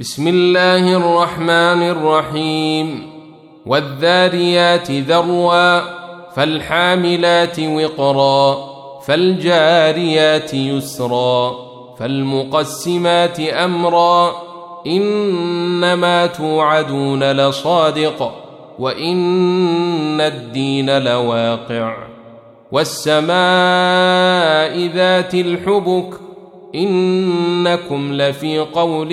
بسم الله الرحمن الرحيم. والذاريات ذروا فالحاملات وقرا فالجاريات يسرا فالمقسمات أمرا. إنما توعدون لصادق وإن الدين لواقع. والسماء ذات الحبك إنكم لفي قول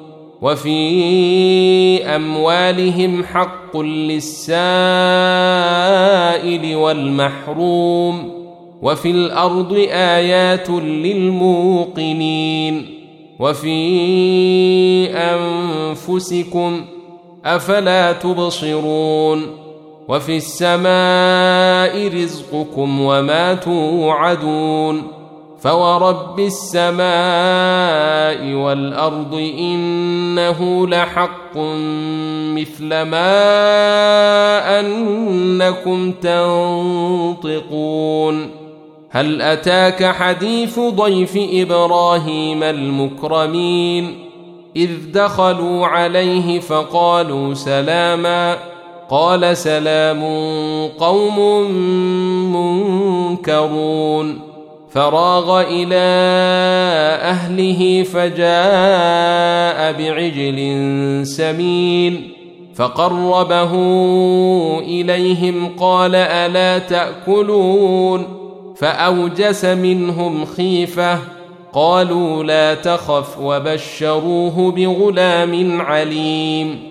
وفي أموالهم حق للسائل والمحروم وفي الأرض آيات للموقنين وفي أنفسكم أفلا تبصرون وفي السماء رزقكم وما توعدون فورب السماء والارض انه لحق مثل ما انكم تنطقون هل اتاك حديث ضيف إبراهيم المكرمين اذ دخلوا عليه فقالوا سلاما قال سلام قوم منكرون فراغ إلى أهله فجاء بعجل سمين فقربه إليهم قال ألا تأكلون فأوجس منهم خيفة قالوا لا تخف وبشروه بغلام عليم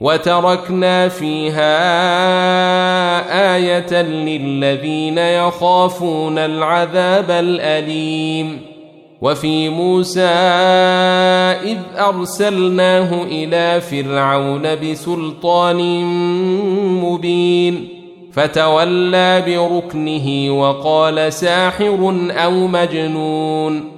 وتركنا فيها آية للذين يخافون العذاب الأليم. وفي موسى إذ أرسلناه إلى فرعون بسلطان مبين فتولى بركنه وقال ساحر أو مجنون.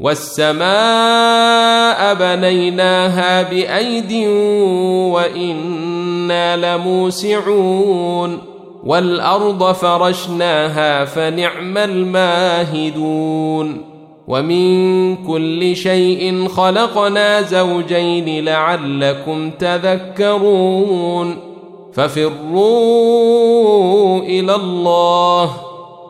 والسماء بنيناها بأيد وإنا لموسعون والأرض فرشناها فنعم الماهدون ومن كل شيء خلقنا زوجين لعلكم تذكرون ففروا إلى الله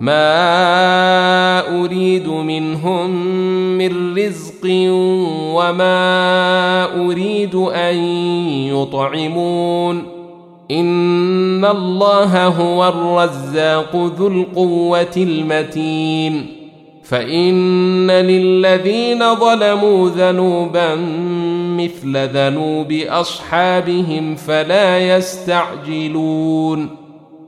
ما اريد منهم من رزق وما اريد ان يطعمون ان الله هو الرزاق ذو القوه المتين فان للذين ظلموا ذنوبا مثل ذنوب اصحابهم فلا يستعجلون